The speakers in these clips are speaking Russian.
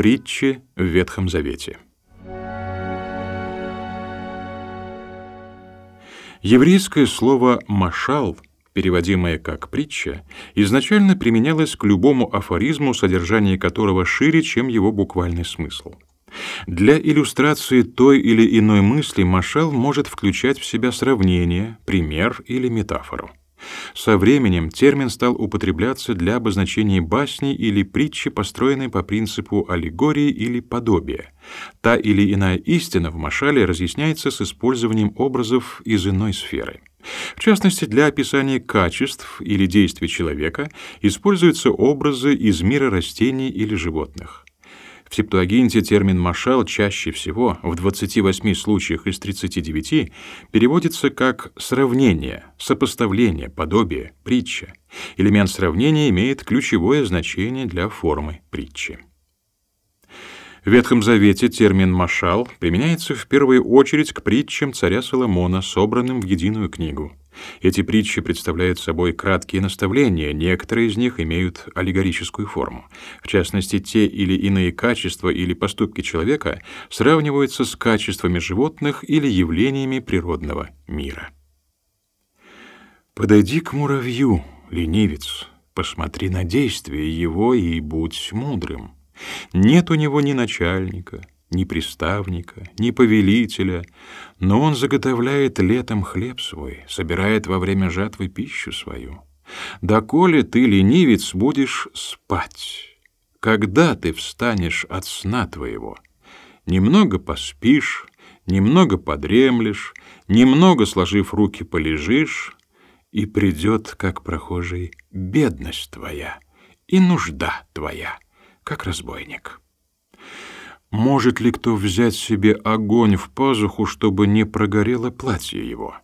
Притчи в Ветхом Завете. Еврейское слово «машал», переводимое как «притча», изначально применялось к любому афоризму, содержание которого шире, чем его буквальный смысл. Для иллюстрации той или иной мысли машал может включать в себя сравнение, пример или метафору. Со временем термин стал употребляться для обозначения басни или притчи, построенной по принципу аллегории или подобия. Та или иная истина в машале разъясняется с использованием образов из иной сферы. В частности, для описания качеств или действий человека используются образы из мира растений или животных. В Септуагинте термин «машал» чаще всего, в 28 случаях из 39, переводится как «сравнение», «сопоставление», «подобие», «притча». Элемент сравнения имеет ключевое значение для формы притчи. В Ветхом Завете термин «машал» применяется в первую очередь к притчам царя Соломона, собранным в единую книгу. Эти притчи представляют собой краткие наставления, некоторые из них имеют аллегорическую форму. В частности, те или иные качества или поступки человека сравниваются с качествами животных или явлениями природного мира. «Подойди к муравью, ленивец, посмотри на действия его и будь мудрым». Нет у него ни начальника, ни приставника, ни повелителя, но он заготовляет летом хлеб свой, собирает во время жатвы пищу свою. Доколе ты, ленивец, будешь спать? Когда ты встанешь от сна твоего? Немного поспишь, немного подремлешь, немного, сложив руки, полежишь, и придет, как прохожий, бедность твоя и нужда твоя как разбойник. Может ли кто взять себе огонь в пазуху, чтобы не прогорело платье его?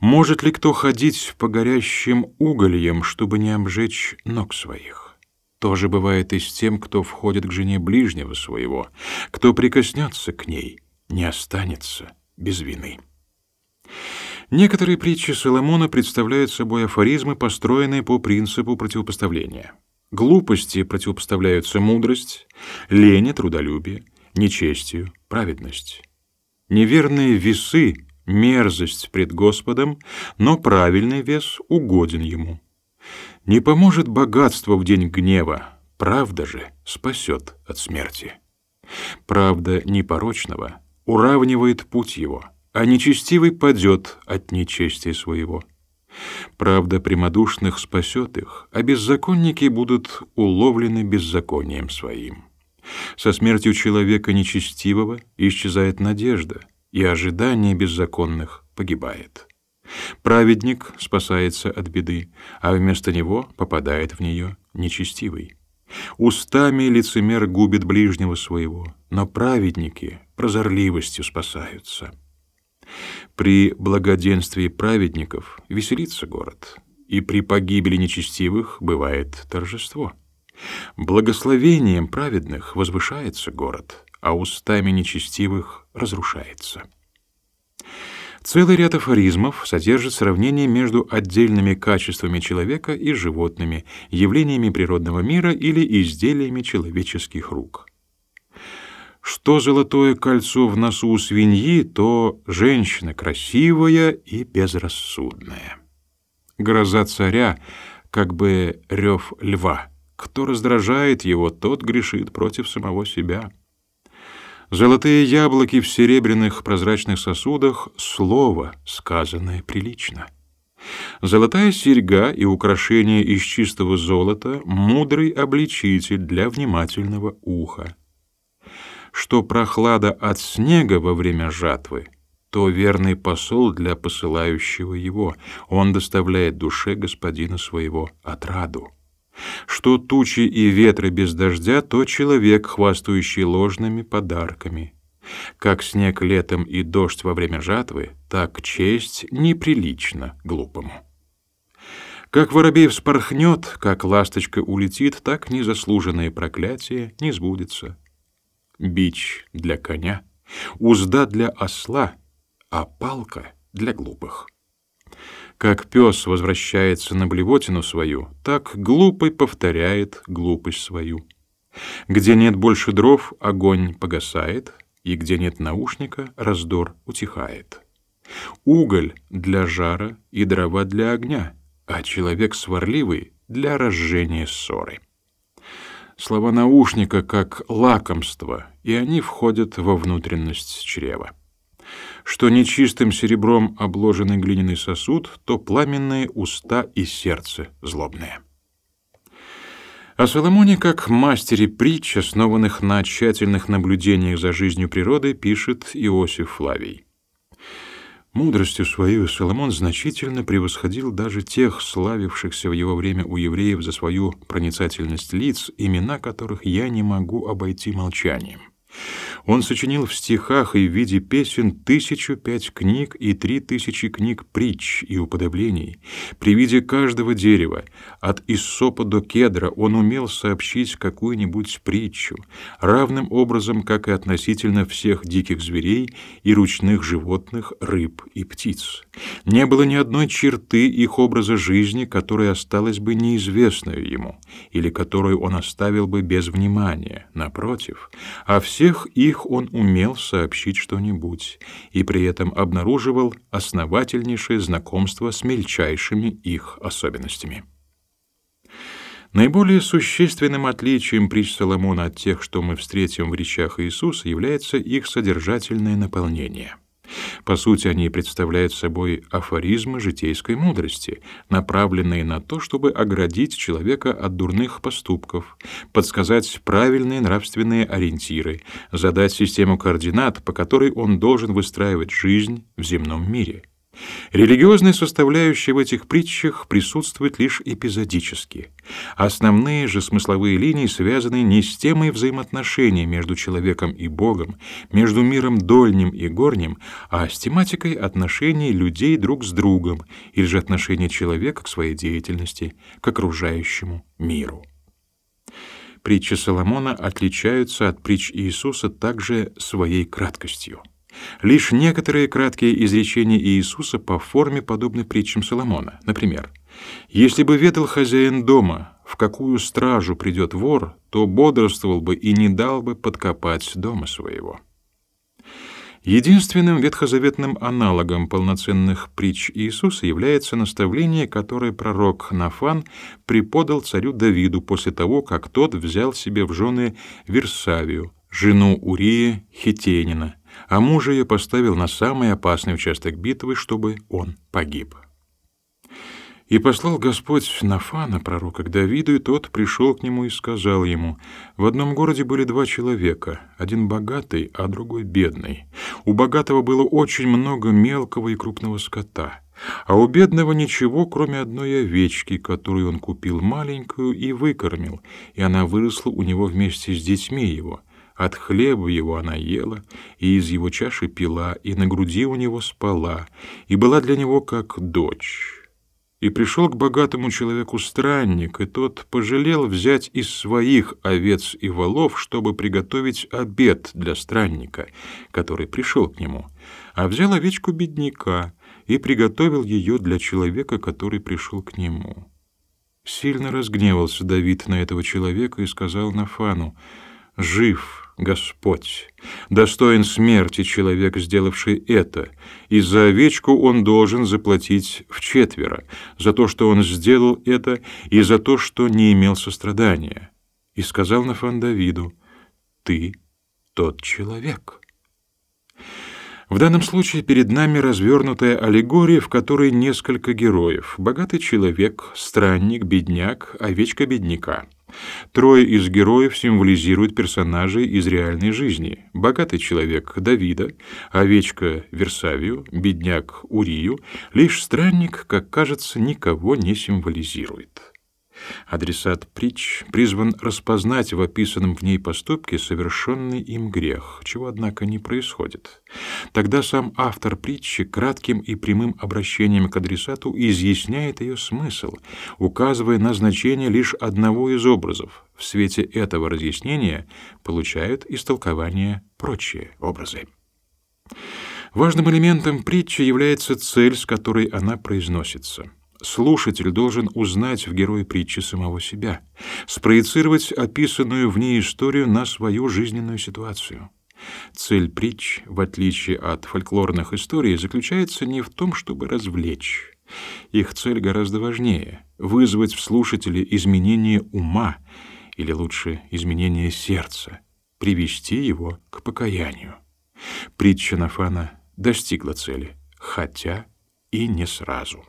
Может ли кто ходить по горящим угольям, чтобы не обжечь ног своих? То же бывает и с тем, кто входит к жене ближнего своего, кто прикоснется к ней, не останется без вины. Некоторые притчи Соломона представляют собой афоризмы, построенные по принципу противопоставления — Глупости противопоставляются мудрость, лени, трудолюбие, нечестию, праведность. Неверные весы — мерзость пред Господом, но правильный вес угоден Ему. Не поможет богатство в день гнева, правда же спасет от смерти. Правда непорочного уравнивает путь его, а нечестивый падет от нечестия своего. Правда прямодушных спасет их, а беззаконники будут уловлены беззаконием своим. Со смертью человека нечестивого исчезает надежда, и ожидание беззаконных погибает. Праведник спасается от беды, а вместо него попадает в нее нечестивый. Устами лицемер губит ближнего своего, но праведники прозорливостью спасаются. При благоденствии праведников веселится город, и при погибели нечестивых бывает торжество. Благословением праведных возвышается город, а устами нечестивых разрушается. Целый ряд афоризмов содержит сравнение между отдельными качествами человека и животными, явлениями природного мира или изделиями человеческих рук. Что золотое кольцо в носу у свиньи, то женщина красивая и безрассудная. Гроза царя, как бы рев льва. Кто раздражает его, тот грешит против самого себя. Золотые яблоки в серебряных прозрачных сосудах — слово, сказанное прилично. Золотая серьга и украшение из чистого золота — мудрый обличитель для внимательного уха что прохлада от снега во время жатвы, то верный посол для посылающего его, он доставляет душе господина своего отраду. Что тучи и ветры без дождя, то человек, хвастающий ложными подарками. Как снег летом и дождь во время жатвы, так честь неприлично глупому. Как воробей вспорхнет, как ласточка улетит, так незаслуженное проклятие не сбудется бич для коня, узда для осла, а палка для глупых. Как пес возвращается на блевотину свою, так глупый повторяет глупость свою. Где нет больше дров, огонь погасает, и где нет наушника, раздор утихает. Уголь для жара и дрова для огня, а человек сварливый для разжения ссоры. Слова наушника как лакомство, и они входят во внутренность чрева. Что нечистым серебром обложенный глиняный сосуд, то пламенные уста и сердце злобное. О Соломоне как мастере притч, основанных на тщательных наблюдениях за жизнью природы, пишет Иосиф Флавий. Мудростью своей Соломон значительно превосходил даже тех славившихся в его время у евреев за свою проницательность лиц, имена которых я не могу обойти молчанием. Он сочинил в стихах и в виде песен тысячу пять книг и три тысячи книг притч и уподоблений. При виде каждого дерева, от иссопа до кедра, он умел сообщить какую-нибудь притчу, равным образом, как и относительно всех диких зверей и ручных животных, рыб и птиц. Не было ни одной черты их образа жизни, которая осталась бы неизвестной ему, или которую он оставил бы без внимания. Напротив, а всех их них он умел сообщить что-нибудь и при этом обнаруживал основательнейшее знакомство с мельчайшими их особенностями. Наиболее существенным отличием притч Соломона от тех, что мы встретим в речах Иисуса, является их содержательное наполнение — по сути, они представляют собой афоризмы житейской мудрости, направленные на то, чтобы оградить человека от дурных поступков, подсказать правильные нравственные ориентиры, задать систему координат, по которой он должен выстраивать жизнь в земном мире. Религиозная составляющая в этих притчах присутствует лишь эпизодически. Основные же смысловые линии связаны не с темой взаимоотношений между человеком и Богом, между миром дольним и горним, а с тематикой отношений людей друг с другом или же отношения человека к своей деятельности, к окружающему миру. Притчи Соломона отличаются от притч Иисуса также своей краткостью. Лишь некоторые краткие изречения Иисуса по форме подобны притчам Соломона. Например, «Если бы ведал хозяин дома, в какую стражу придет вор, то бодрствовал бы и не дал бы подкопать дома своего». Единственным ветхозаветным аналогом полноценных притч Иисуса является наставление, которое пророк Нафан преподал царю Давиду после того, как тот взял себе в жены Версавию, жену Урии Хитенина, а мужа ее поставил на самый опасный участок битвы, чтобы он погиб. И послал Господь Нафана, пророка, к Давиду, и тот пришел к нему и сказал ему, «В одном городе были два человека, один богатый, а другой бедный. У богатого было очень много мелкого и крупного скота, а у бедного ничего, кроме одной овечки, которую он купил маленькую и выкормил, и она выросла у него вместе с детьми его». От хлеба его она ела, и из его чаши пила, и на груди у него спала, и была для него как дочь. И пришел к богатому человеку странник, и тот пожалел взять из своих овец и волов, чтобы приготовить обед для странника, который пришел к нему, а взял овечку бедняка и приготовил ее для человека, который пришел к нему. Сильно разгневался Давид на этого человека и сказал Нафану, «Жив, Господь. Достоин смерти человек, сделавший это, и за овечку он должен заплатить в четверо, за то, что он сделал это, и за то, что не имел сострадания. И сказал Нафан Давиду, «Ты тот человек». В данном случае перед нами развернутая аллегория, в которой несколько героев. Богатый человек, странник, бедняк, овечка бедняка. Трое из героев символизируют персонажей из реальной жизни. Богатый человек — Давида, овечка — Версавию, бедняк — Урию. Лишь странник, как кажется, никого не символизирует. Адресат притч призван распознать в описанном в ней поступке совершенный им грех, чего, однако, не происходит. Тогда сам автор притчи кратким и прямым обращением к адресату изъясняет ее смысл, указывая на значение лишь одного из образов. В свете этого разъяснения получают истолкование прочие образы. Важным элементом притчи является цель, с которой она произносится — слушатель должен узнать в герое притчи самого себя, спроецировать описанную в ней историю на свою жизненную ситуацию. Цель притч, в отличие от фольклорных историй, заключается не в том, чтобы развлечь. Их цель гораздо важнее — вызвать в слушателе изменение ума, или лучше изменение сердца, привести его к покаянию. Притча Нафана достигла цели, хотя и не сразу.